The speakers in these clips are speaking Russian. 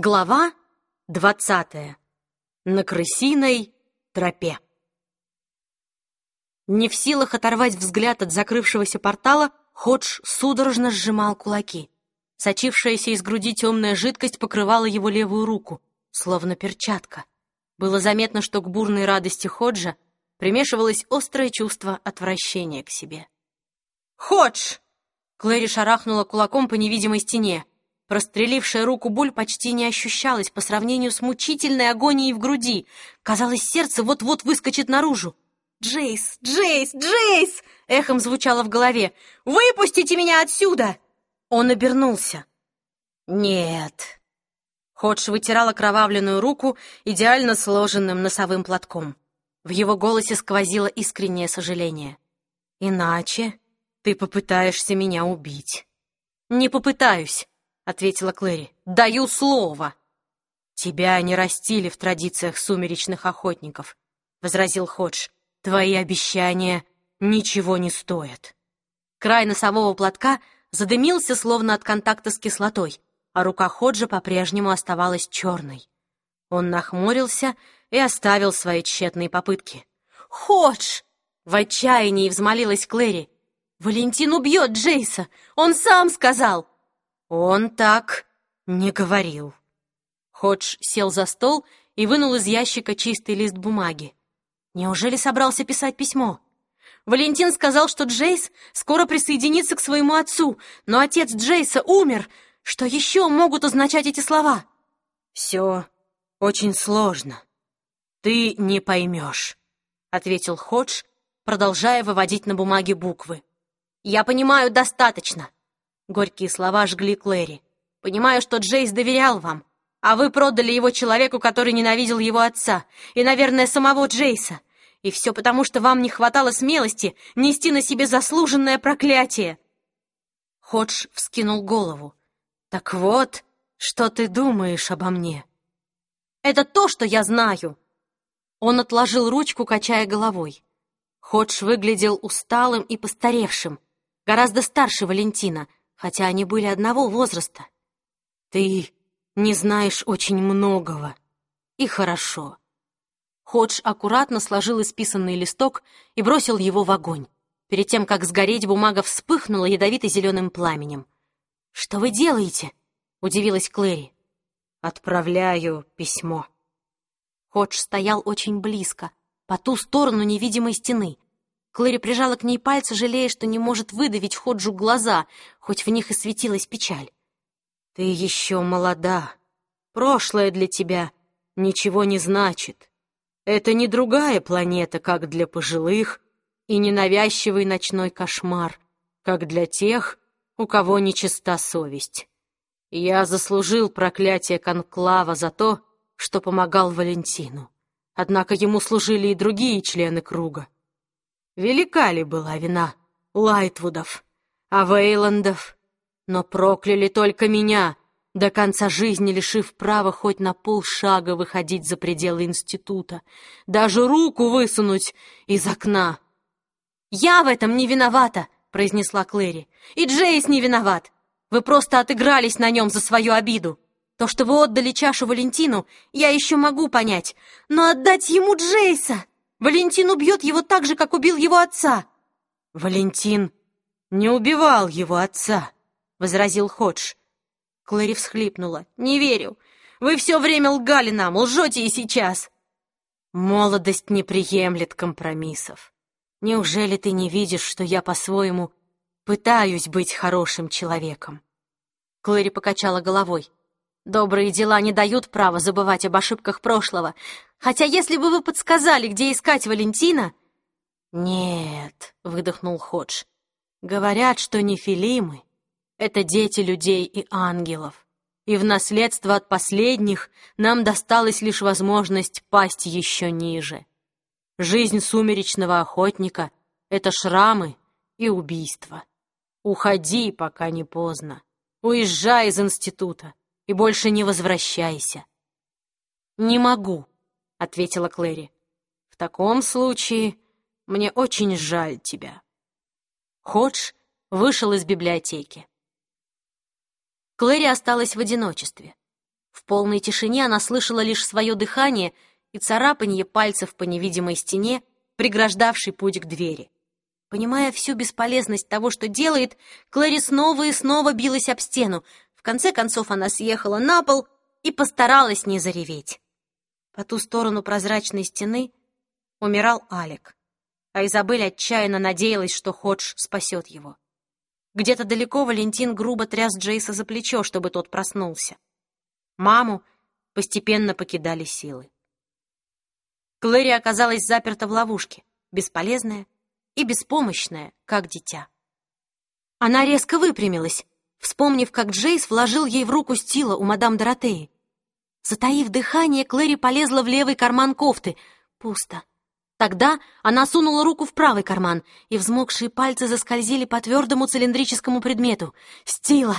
Глава двадцатая. На крысиной тропе. Не в силах оторвать взгляд от закрывшегося портала, Ходж судорожно сжимал кулаки. Сочившаяся из груди темная жидкость покрывала его левую руку, словно перчатка. Было заметно, что к бурной радости Ходжа примешивалось острое чувство отвращения к себе. «Ходж!» Клэри шарахнула кулаком по невидимой стене. Прострелившая руку боль почти не ощущалась по сравнению с мучительной агонией в груди. Казалось, сердце вот-вот выскочит наружу. «Джейс! Джейс! Джейс!» — эхом звучало в голове. «Выпустите меня отсюда!» Он обернулся. «Нет». Ходж вытирал окровавленную руку идеально сложенным носовым платком. В его голосе сквозило искреннее сожаление. «Иначе ты попытаешься меня убить». «Не попытаюсь», ответила Клэри. «Даю слово!» «Тебя не растили в традициях сумеречных охотников», — возразил Ходж. «Твои обещания ничего не стоят». Край носового платка задымился, словно от контакта с кислотой, а рука Ходжа по-прежнему оставалась черной. Он нахмурился и оставил свои тщетные попытки. «Ходж!» — в отчаянии взмолилась Клэри. «Валентин убьет Джейса! Он сам сказал!» «Он так не говорил». Ходж сел за стол и вынул из ящика чистый лист бумаги. Неужели собрался писать письмо? Валентин сказал, что Джейс скоро присоединится к своему отцу, но отец Джейса умер. Что еще могут означать эти слова? «Все очень сложно. Ты не поймешь», — ответил Ходж, продолжая выводить на бумаге буквы. «Я понимаю достаточно. Горькие слова жгли Клэри. «Понимаю, что Джейс доверял вам, а вы продали его человеку, который ненавидел его отца, и, наверное, самого Джейса. И все потому, что вам не хватало смелости нести на себе заслуженное проклятие». Ходж вскинул голову. «Так вот, что ты думаешь обо мне?» «Это то, что я знаю!» Он отложил ручку, качая головой. Ходж выглядел усталым и постаревшим, гораздо старше Валентина, хотя они были одного возраста. Ты не знаешь очень многого. И хорошо. Ходж аккуратно сложил исписанный листок и бросил его в огонь. Перед тем, как сгореть, бумага вспыхнула ядовито-зеленым пламенем. «Что вы делаете?» — удивилась Клэри. «Отправляю письмо». Ходж стоял очень близко, по ту сторону невидимой стены. Клэри прижала к ней пальцы, жалея, что не может выдавить Ходжу глаза, хоть в них и светилась печаль. «Ты еще молода. Прошлое для тебя ничего не значит. Это не другая планета, как для пожилых, и ненавязчивый ночной кошмар, как для тех, у кого нечиста совесть. Я заслужил проклятие Конклава за то, что помогал Валентину. Однако ему служили и другие члены круга. Велика ли была вина Лайтвудов, а Вейландов? Но прокляли только меня, до конца жизни лишив права хоть на полшага выходить за пределы института, даже руку высунуть из окна. «Я в этом не виновата», — произнесла Клэри. «И Джейс не виноват. Вы просто отыгрались на нем за свою обиду. То, что вы отдали чашу Валентину, я еще могу понять, но отдать ему Джейса...» Валентин убьет его так же, как убил его отца!» «Валентин не убивал его отца», — возразил Ходж. Клэри всхлипнула. «Не верю. Вы все время лгали нам, лжете и сейчас». «Молодость не приемлет компромиссов. Неужели ты не видишь, что я по-своему пытаюсь быть хорошим человеком?» Клэри покачала головой. Добрые дела не дают права забывать об ошибках прошлого. Хотя если бы вы подсказали, где искать Валентина...» «Нет», — выдохнул Ходж. «Говорят, что нефилимы — это дети людей и ангелов, и в наследство от последних нам досталась лишь возможность пасть еще ниже. Жизнь сумеречного охотника — это шрамы и убийства. Уходи, пока не поздно. Уезжай из института и больше не возвращайся». «Не могу», — ответила Клэри. «В таком случае мне очень жаль тебя». Ходж вышел из библиотеки. Клэри осталась в одиночестве. В полной тишине она слышала лишь свое дыхание и царапанье пальцев по невидимой стене, преграждавшей путь к двери. Понимая всю бесполезность того, что делает, Клэри снова и снова билась об стену. В конце концов она съехала на пол и постаралась не зареветь. По ту сторону прозрачной стены умирал Алек, а Изабель отчаянно надеялась, что Ходж спасет его. Где-то далеко Валентин грубо тряс Джейса за плечо, чтобы тот проснулся. Маму постепенно покидали силы. Клэри оказалась заперта в ловушке, бесполезная и беспомощная, как дитя. Она резко выпрямилась, вспомнив, как Джейс вложил ей в руку стила у мадам Доротеи. Затаив дыхание, Клэри полезла в левый карман кофты. Пусто. Тогда она сунула руку в правый карман, и взмокшие пальцы заскользили по твердому цилиндрическому предмету. «Стила!»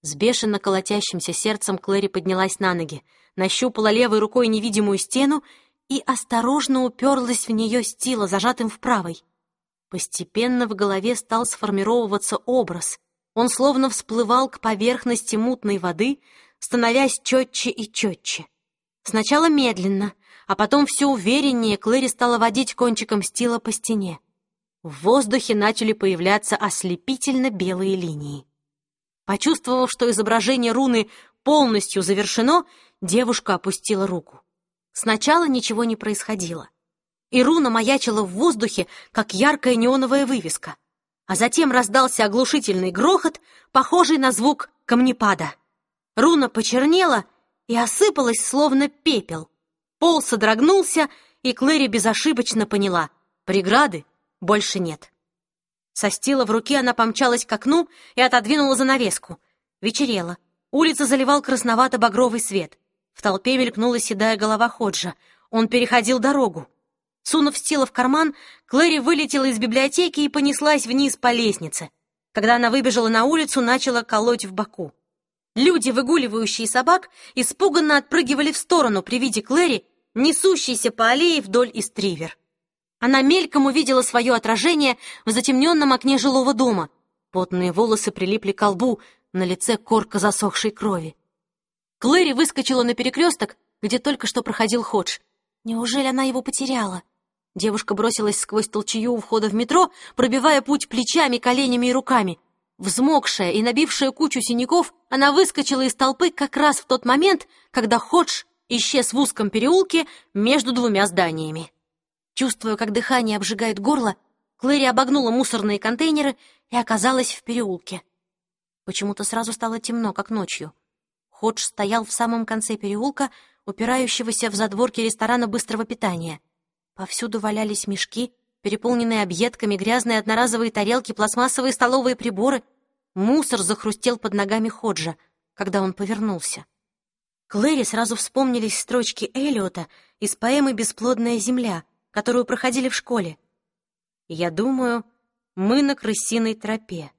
С бешено колотящимся сердцем Клэри поднялась на ноги, нащупала левой рукой невидимую стену и осторожно уперлась в нее стила, зажатым в правой. Постепенно в голове стал сформировываться образ. Он словно всплывал к поверхности мутной воды, становясь четче и четче. Сначала медленно, а потом все увереннее Клэри стала водить кончиком стила по стене. В воздухе начали появляться ослепительно белые линии. Почувствовав, что изображение руны полностью завершено, девушка опустила руку. Сначала ничего не происходило. И руна маячила в воздухе, как яркая неоновая вывеска. А затем раздался оглушительный грохот, похожий на звук камнепада. Руна почернела и осыпалась, словно пепел. Пол содрогнулся, и Клэри безошибочно поняла — преграды больше нет. Со стила в руке она помчалась к окну и отодвинула занавеску. Вечерело. Улица заливал красновато-багровый свет. В толпе мелькнула седая голова Ходжа. Он переходил дорогу. Сунув стила в карман, Клэри вылетела из библиотеки и понеслась вниз по лестнице. Когда она выбежала на улицу, начала колоть в боку. Люди, выгуливающие собак, испуганно отпрыгивали в сторону при виде Клэри, несущейся по аллее вдоль истривер. Она мельком увидела свое отражение в затемненном окне жилого дома. Потные волосы прилипли к лбу, на лице корка засохшей крови. Клэри выскочила на перекресток, где только что проходил Ходж. Неужели она его потеряла? Девушка бросилась сквозь толчью у входа в метро, пробивая путь плечами, коленями и руками. Взмокшая и набившая кучу синяков, она выскочила из толпы как раз в тот момент, когда Ходж исчез в узком переулке между двумя зданиями. Чувствуя, как дыхание обжигает горло, Клэри обогнула мусорные контейнеры и оказалась в переулке. Почему-то сразу стало темно, как ночью. Ходж стоял в самом конце переулка, упирающегося в задворки ресторана быстрого питания. Повсюду валялись мешки, переполненные объедками, грязные одноразовые тарелки, пластмассовые столовые приборы. Мусор захрустел под ногами Ходжа, когда он повернулся. Клэри сразу вспомнились строчки Эллиота из поэмы «Бесплодная земля», которую проходили в школе. «Я думаю, мы на крысиной тропе,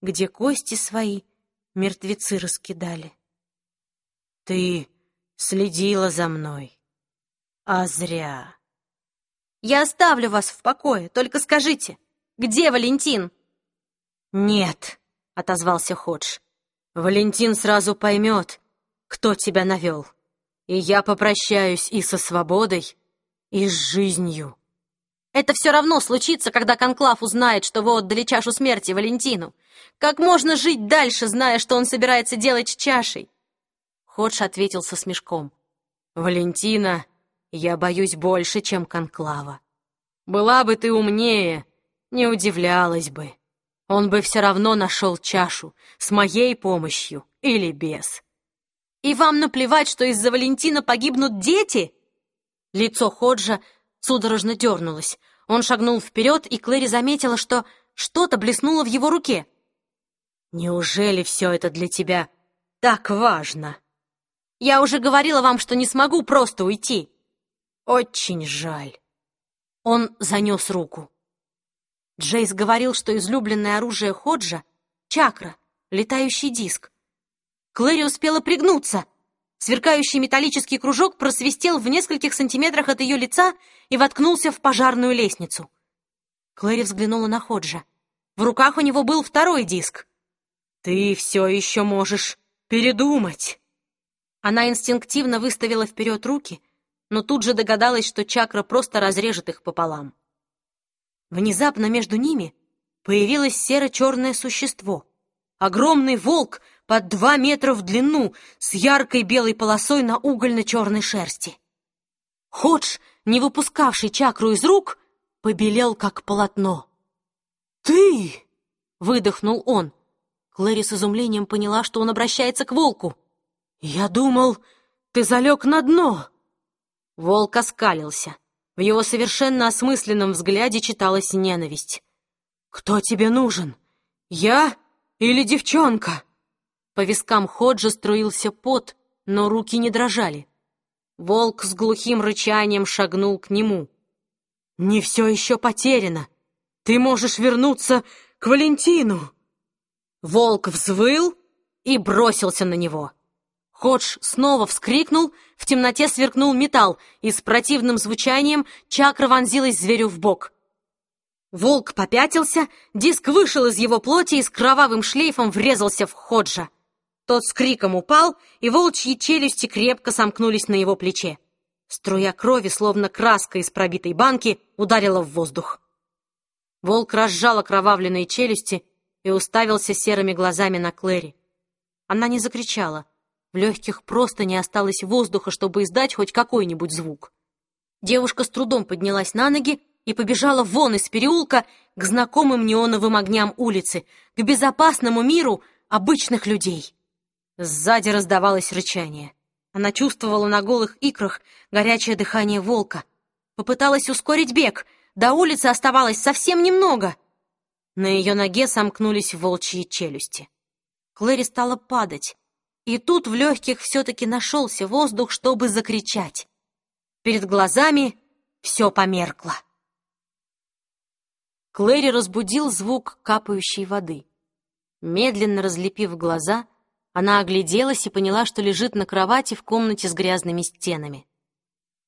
где кости свои мертвецы раскидали». Ты следила за мной. А зря. Я оставлю вас в покое, только скажите, где Валентин? Нет, отозвался Ходж. Валентин сразу поймет, кто тебя навел. И я попрощаюсь и со свободой, и с жизнью. Это все равно случится, когда Конклав узнает, что вы отдали чашу смерти Валентину. Как можно жить дальше, зная, что он собирается делать с чашей? Ходж ответил со смешком. «Валентина, я боюсь больше, чем Конклава. Была бы ты умнее, не удивлялась бы. Он бы все равно нашел чашу, с моей помощью или без. И вам наплевать, что из-за Валентина погибнут дети?» Лицо Ходжа судорожно дернулось. Он шагнул вперед, и Клэри заметила, что что-то блеснуло в его руке. «Неужели все это для тебя так важно?» Я уже говорила вам, что не смогу просто уйти. Очень жаль. Он занес руку. Джейс говорил, что излюбленное оружие Ходжа — чакра, летающий диск. Клэри успела пригнуться. Сверкающий металлический кружок просвистел в нескольких сантиметрах от ее лица и воткнулся в пожарную лестницу. Клэри взглянула на Ходжа. В руках у него был второй диск. «Ты все еще можешь передумать». Она инстинктивно выставила вперед руки, но тут же догадалась, что чакра просто разрежет их пополам. Внезапно между ними появилось серо-черное существо. Огромный волк под два метра в длину с яркой белой полосой на угольно-черной шерсти. Ходж, не выпускавший чакру из рук, побелел как полотно. «Ты!» — выдохнул он. Клэри с изумлением поняла, что он обращается к волку. «Я думал, ты залег на дно!» Волк оскалился. В его совершенно осмысленном взгляде читалась ненависть. «Кто тебе нужен? Я или девчонка?» По вискам Ходжа струился пот, но руки не дрожали. Волк с глухим рычанием шагнул к нему. «Не все еще потеряно. Ты можешь вернуться к Валентину!» Волк взвыл и бросился на него. Ходж снова вскрикнул, в темноте сверкнул металл, и с противным звучанием чакра вонзилась зверю в бок. Волк попятился, диск вышел из его плоти и с кровавым шлейфом врезался в Ходжа. Тот с криком упал, и волчьи челюсти крепко сомкнулись на его плече. Струя крови, словно краска из пробитой банки, ударила в воздух. Волк разжал окровавленные челюсти и уставился серыми глазами на Клэри. Она не закричала. В легких просто не осталось воздуха, чтобы издать хоть какой-нибудь звук. Девушка с трудом поднялась на ноги и побежала вон из переулка к знакомым неоновым огням улицы, к безопасному миру обычных людей. Сзади раздавалось рычание. Она чувствовала на голых икрах горячее дыхание волка. Попыталась ускорить бег. До улицы оставалось совсем немного. На ее ноге сомкнулись волчьи челюсти. Клэри стала падать. И тут в легких все-таки нашелся воздух, чтобы закричать. Перед глазами все померкло. Клэри разбудил звук капающей воды. Медленно разлепив глаза, она огляделась и поняла, что лежит на кровати в комнате с грязными стенами.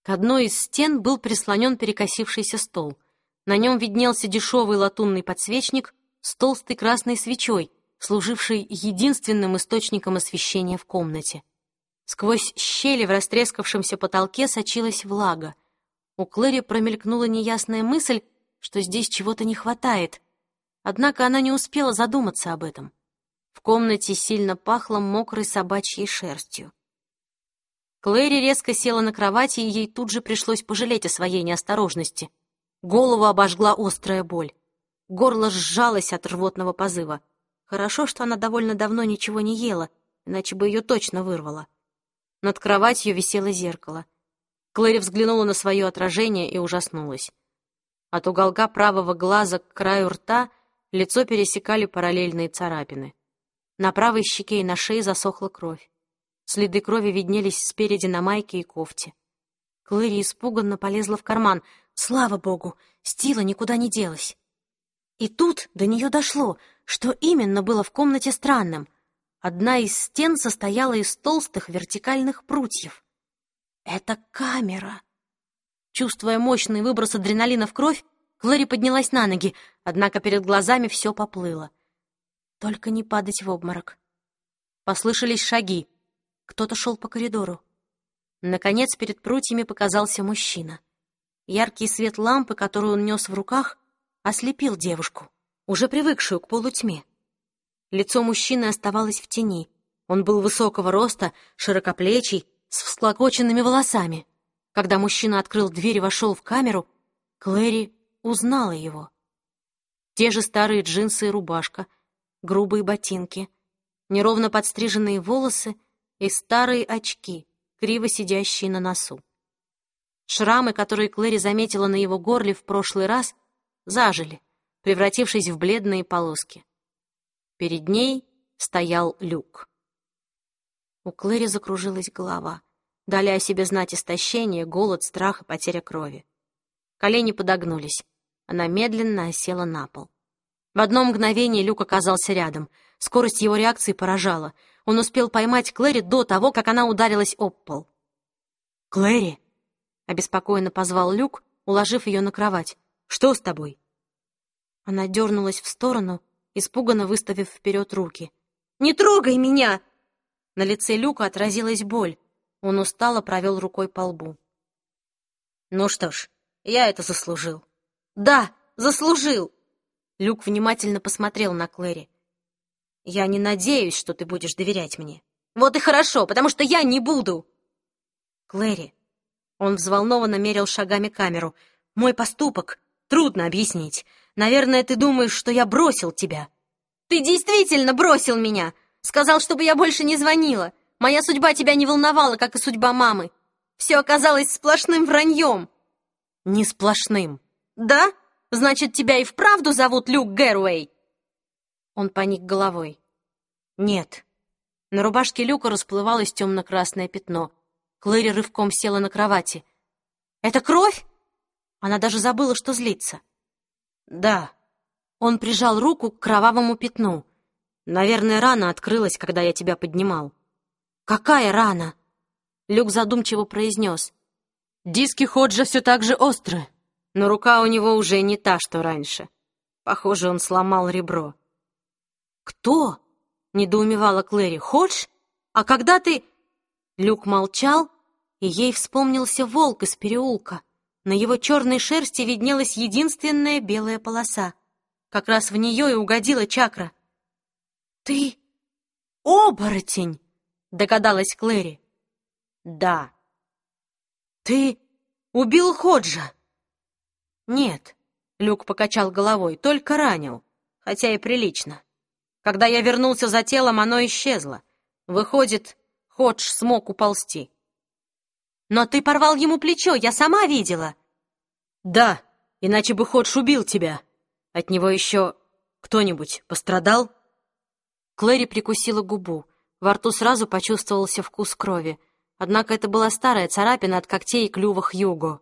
К одной из стен был прислонен перекосившийся стол. На нем виднелся дешевый латунный подсвечник с толстой красной свечой, служившей единственным источником освещения в комнате. Сквозь щели в растрескавшемся потолке сочилась влага. У Клэри промелькнула неясная мысль, что здесь чего-то не хватает. Однако она не успела задуматься об этом. В комнате сильно пахло мокрой собачьей шерстью. Клэри резко села на кровати, и ей тут же пришлось пожалеть о своей неосторожности. Голову обожгла острая боль. Горло сжалось от рвотного позыва. Хорошо, что она довольно давно ничего не ела, иначе бы ее точно вырвало. Над кроватью висело зеркало. Клэри взглянула на свое отражение и ужаснулась. От уголка правого глаза к краю рта лицо пересекали параллельные царапины. На правой щеке и на шее засохла кровь. Следы крови виднелись спереди на майке и кофте. Клэри испуганно полезла в карман. Слава богу, Стила никуда не делась. И тут до нее дошло, что именно было в комнате странным. Одна из стен состояла из толстых вертикальных прутьев. Это камера. Чувствуя мощный выброс адреналина в кровь, Клэри поднялась на ноги, однако перед глазами все поплыло. Только не падать в обморок. Послышались шаги. Кто-то шел по коридору. Наконец, перед прутьями показался мужчина. Яркий свет лампы, которую он нес в руках, ослепил девушку, уже привыкшую к полутьме. Лицо мужчины оставалось в тени. Он был высокого роста, широкоплечий, с всклокоченными волосами. Когда мужчина открыл дверь и вошел в камеру, Клэри узнала его. Те же старые джинсы и рубашка — грубые ботинки, неровно подстриженные волосы и старые очки, криво сидящие на носу. Шрамы, которые Клэри заметила на его горле в прошлый раз, зажили, превратившись в бледные полоски. Перед ней стоял люк. У Клэри закружилась голова, дали о себе знать истощение, голод, страх и потеря крови. Колени подогнулись. Она медленно осела на пол. В одно мгновение Люк оказался рядом. Скорость его реакции поражала. Он успел поймать Клэри до того, как она ударилась об пол. «Клэри!» — обеспокоенно позвал Люк, уложив ее на кровать. «Что с тобой?» Она дернулась в сторону, испуганно выставив вперед руки. «Не трогай меня!» На лице Люка отразилась боль. Он устало провел рукой по лбу. «Ну что ж, я это заслужил». «Да, заслужил!» Люк внимательно посмотрел на Клэри. «Я не надеюсь, что ты будешь доверять мне». «Вот и хорошо, потому что я не буду!» «Клэри...» Он взволнованно мерил шагами камеру. «Мой поступок трудно объяснить. Наверное, ты думаешь, что я бросил тебя». «Ты действительно бросил меня! Сказал, чтобы я больше не звонила. Моя судьба тебя не волновала, как и судьба мамы. Все оказалось сплошным враньем». «Не сплошным». «Да? Значит, тебя и вправду зовут Люк Гэруэй?» Он поник головой. «Нет». На рубашке Люка расплывалось темно-красное пятно. Клэри рывком села на кровати. «Это кровь?» Она даже забыла, что злится. «Да». Он прижал руку к кровавому пятну. «Наверное, рана открылась, когда я тебя поднимал». «Какая рана?» Люк задумчиво произнес. «Диски Ходжа все так же остры, но рука у него уже не та, что раньше. Похоже, он сломал ребро». «Кто?» — недоумевала Клэри. «Ходж? А когда ты...» Люк молчал, и ей вспомнился волк из переулка. На его черной шерсти виднелась единственная белая полоса. Как раз в нее и угодила чакра. «Ты оборотень!» — догадалась Клэри. «Да». «Ты убил Ходжа?» «Нет», — Люк покачал головой, — «только ранил, хотя и прилично. Когда я вернулся за телом, оно исчезло. Выходит, Ходж смог уползти». «Но ты порвал ему плечо, я сама видела». «Да, иначе бы Ходж убил тебя. От него еще кто-нибудь пострадал?» Клэри прикусила губу. Во рту сразу почувствовался вкус крови. Однако это была старая царапина от когтей и клюва Хьюго.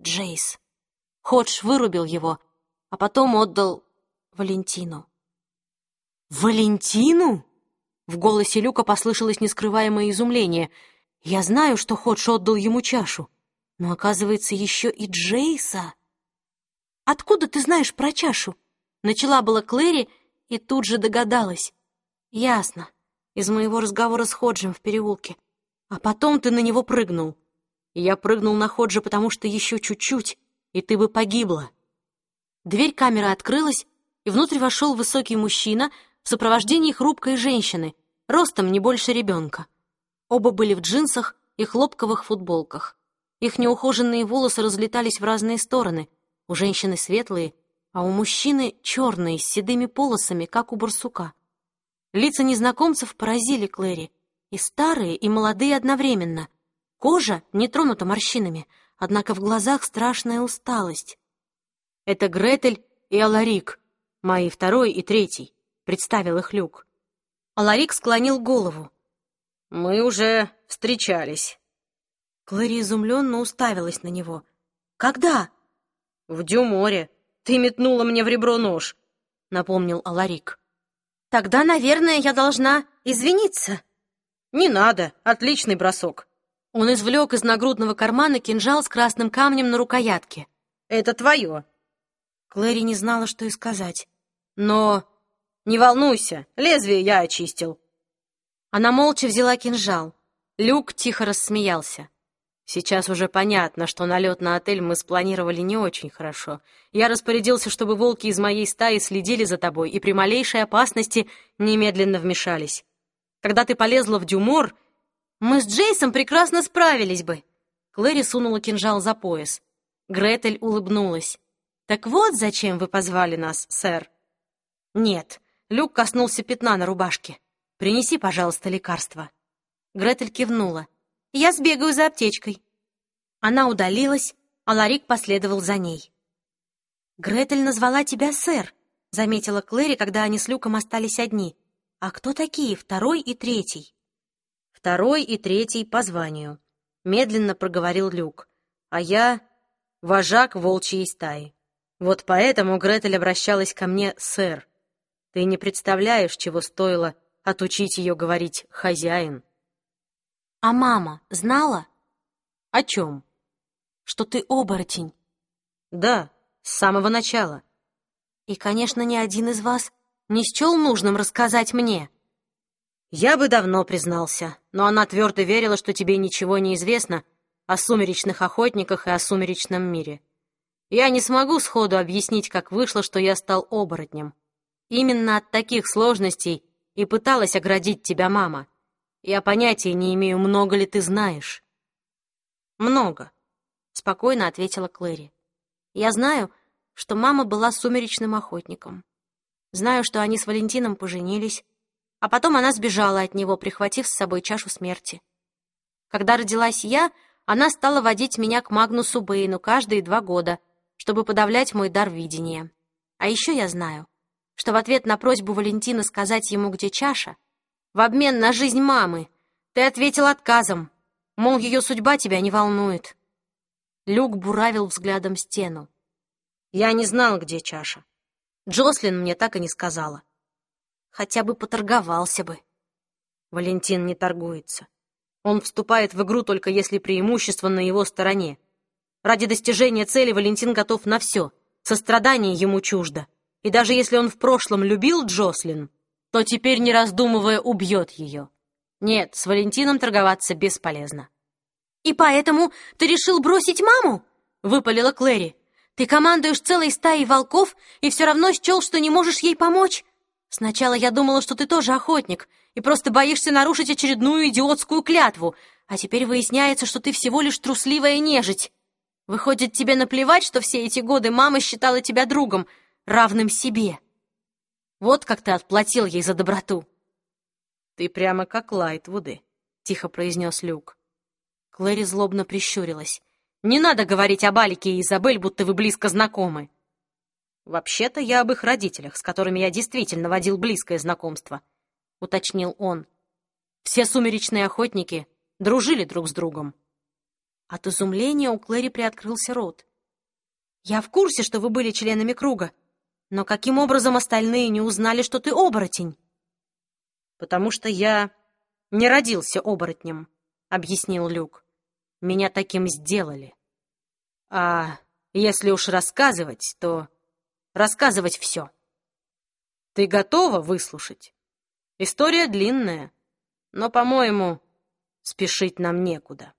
Джейс. Ходж вырубил его, а потом отдал Валентину. «Валентину?» В голосе Люка послышалось нескрываемое изумление. «Я знаю, что Ходж отдал ему чашу, но, оказывается, еще и Джейса». «Откуда ты знаешь про чашу?» Начала была Клэри и тут же догадалась. «Ясно из моего разговора с Ходжем в переулке. А потом ты на него прыгнул. я прыгнул на Ходжа, потому что еще чуть-чуть, и ты бы погибла. Дверь камеры открылась, и внутрь вошел высокий мужчина в сопровождении хрупкой женщины, ростом не больше ребенка. Оба были в джинсах и хлопковых футболках. Их неухоженные волосы разлетались в разные стороны. У женщины светлые, а у мужчины черные, с седыми полосами, как у барсука. Лица незнакомцев поразили Клэри. И старые, и молодые одновременно. Кожа не тронута морщинами, однако в глазах страшная усталость. «Это Гретель и Аларик, мои второй и третий», — представил их Люк. Аларик склонил голову. «Мы уже встречались». Клэри изумленно уставилась на него. «Когда?» «В Дюморе. Ты метнула мне в ребро нож», — напомнил Аларик. Тогда, наверное, я должна извиниться. Не надо, отличный бросок. Он извлек из нагрудного кармана кинжал с красным камнем на рукоятке. Это твое. Клэри не знала, что и сказать. Но... Не волнуйся, лезвие я очистил. Она молча взяла кинжал. Люк тихо рассмеялся. Сейчас уже понятно, что налет на отель мы спланировали не очень хорошо. Я распорядился, чтобы волки из моей стаи следили за тобой и при малейшей опасности немедленно вмешались. Когда ты полезла в Дюмор, мы с Джейсом прекрасно справились бы. Клэри сунула кинжал за пояс. Гретель улыбнулась. «Так вот зачем вы позвали нас, сэр?» «Нет». Люк коснулся пятна на рубашке. «Принеси, пожалуйста, лекарство». Гретель кивнула. Я сбегаю за аптечкой». Она удалилась, а Ларик последовал за ней. «Гретель назвала тебя сэр», — заметила Клэри, когда они с Люком остались одни. «А кто такие второй и третий?» «Второй и третий по званию», — медленно проговорил Люк. «А я — вожак волчьей стаи. Вот поэтому Гретель обращалась ко мне сэр. Ты не представляешь, чего стоило отучить ее говорить «хозяин». А мама знала? О чем? Что ты оборотень. Да, с самого начала. И, конечно, ни один из вас не счел нужным рассказать мне. Я бы давно признался, но она твердо верила, что тебе ничего не известно о сумеречных охотниках и о сумеречном мире. Я не смогу сходу объяснить, как вышло, что я стал оборотнем. Именно от таких сложностей и пыталась оградить тебя мама. Я понятия не имею, много ли ты знаешь. Много, — спокойно ответила Клэри. Я знаю, что мама была сумеречным охотником. Знаю, что они с Валентином поженились, а потом она сбежала от него, прихватив с собой чашу смерти. Когда родилась я, она стала водить меня к Магнусу Бэйну каждые два года, чтобы подавлять мой дар видения. А еще я знаю, что в ответ на просьбу Валентина сказать ему, где чаша, в обмен на жизнь мамы, ты ответил отказом, мол, ее судьба тебя не волнует. Люк буравил взглядом стену. Я не знал, где чаша. Джослин мне так и не сказала. Хотя бы поторговался бы. Валентин не торгуется. Он вступает в игру только если преимущество на его стороне. Ради достижения цели Валентин готов на все. Сострадание ему чуждо. И даже если он в прошлом любил Джослин, то теперь, не раздумывая, убьет ее. Нет, с Валентином торговаться бесполезно. «И поэтому ты решил бросить маму?» — выпалила Клэри. «Ты командуешь целой стаей волков и все равно счел, что не можешь ей помочь?» Сначала я думала, что ты тоже охотник и просто боишься нарушить очередную идиотскую клятву, а теперь выясняется, что ты всего лишь трусливая нежить. Выходит, тебе наплевать, что все эти годы мама считала тебя другом, равным себе. Вот как ты отплатил ей за доброту. Ты прямо как Лайтвуды, — тихо произнес Люк. Клэри злобно прищурилась. «Не надо говорить об Алике и Изабель, будто вы близко знакомы. «Вообще-то я об их родителях, с которыми я действительно водил близкое знакомство», — уточнил он. «Все сумеречные охотники дружили друг с другом». От изумления у Клэри приоткрылся рот. «Я в курсе, что вы были членами круга, но каким образом остальные не узнали, что ты оборотень?» «Потому что я не родился оборотнем», — объяснил Люк. «Меня таким сделали. А если уж рассказывать, то рассказывать все. Ты готова выслушать? История длинная, но, по-моему, спешить нам некуда.